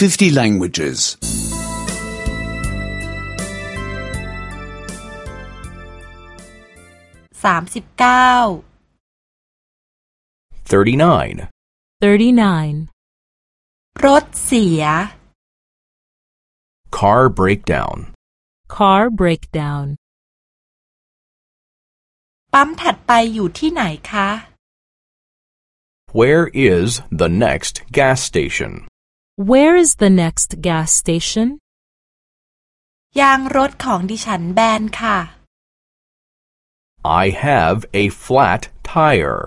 50 languages. สามสิบเก้า 39. 39. รถเสีย Car breakdown. Car breakdown. ปั๊มถัดไปอยู่ที่ไหนคะ Where is the next gas station? Where is the next gas station? ยางรถของดิฉันแบนค่ะ I have a flat tire.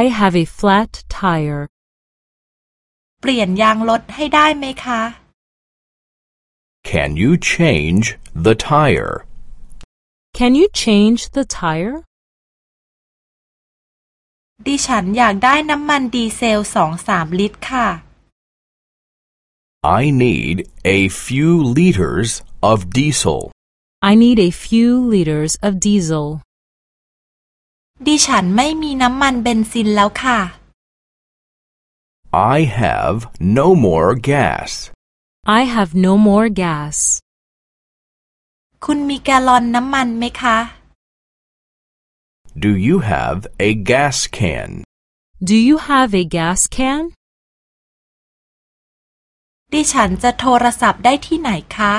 I have a flat tire. เปลี่ยนยางรถให้ได้ไหมคะ Can you change the tire? Can you change the tire? ดิฉันอยากได้น้ำมันดีเซลสองสามลิตรค่ะ I need a few liters of diesel. I need a few liters of diesel. ดิฉันไม่มีน้ำมันเบนซินแล้วค่ะ I have no more gas. I have no more gas. คุณมีแกลลอนน้ำมันไหมคะ Do you have a gas can? Do you have a gas can? ดิฉันจะโทรศัพท์ได้ที่ไหนคะ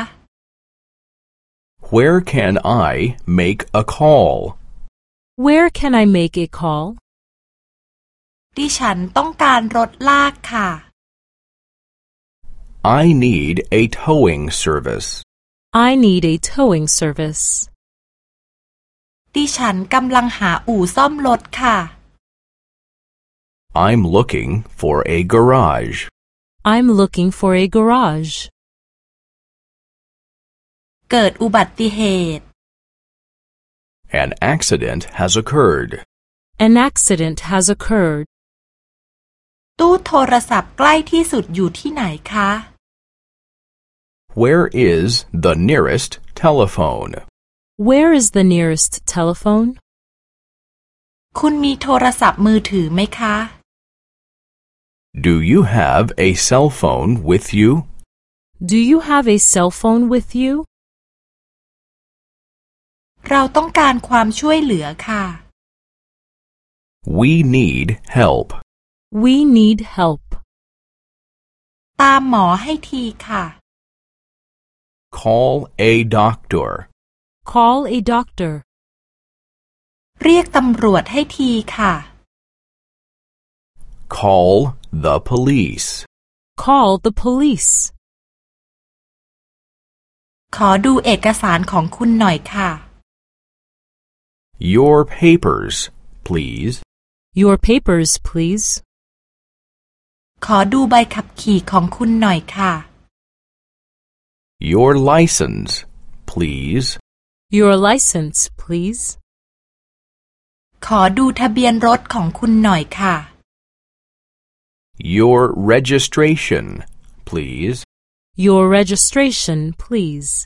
Where can I make a call? Where can I make a call? ดิฉันต้องการรถลากค่ะ I need a towing service. I need a towing service. ดิฉันกำลังหาอู่ซ่อมรถค่ะ I'm looking for a garage. I'm looking for a garage. เกิดอุบัติเหตุ An accident has occurred. An accident has occurred. ตู้โทรศัพท์ใกล้ที่สุดอยู่ที่ไหนคะ Where is the nearest telephone? Where is the nearest telephone? คุณมีโทรศัพท์มือถือไหมคะ Do you have a cell phone with you? Do you have a cell phone with you? เราต้องการความช่วยเหลือค่ะ We need help. We need help. ตามหมอให้ทีค่ะ Call a doctor. Call a doctor. เรียกตำรวจให้ทีค่ะ Call the police. Call the police. ขอดูเอกสารของคุณหน่อยค่ะ Your papers, please. Your papers, please. ขอดูใบขับขี่ของคุณหน่อยค่ะ Your license, please. Your license, please. ขอดูทะเบียนรถของคุณหน่อยค่ะ your registration, please. Your registration, please.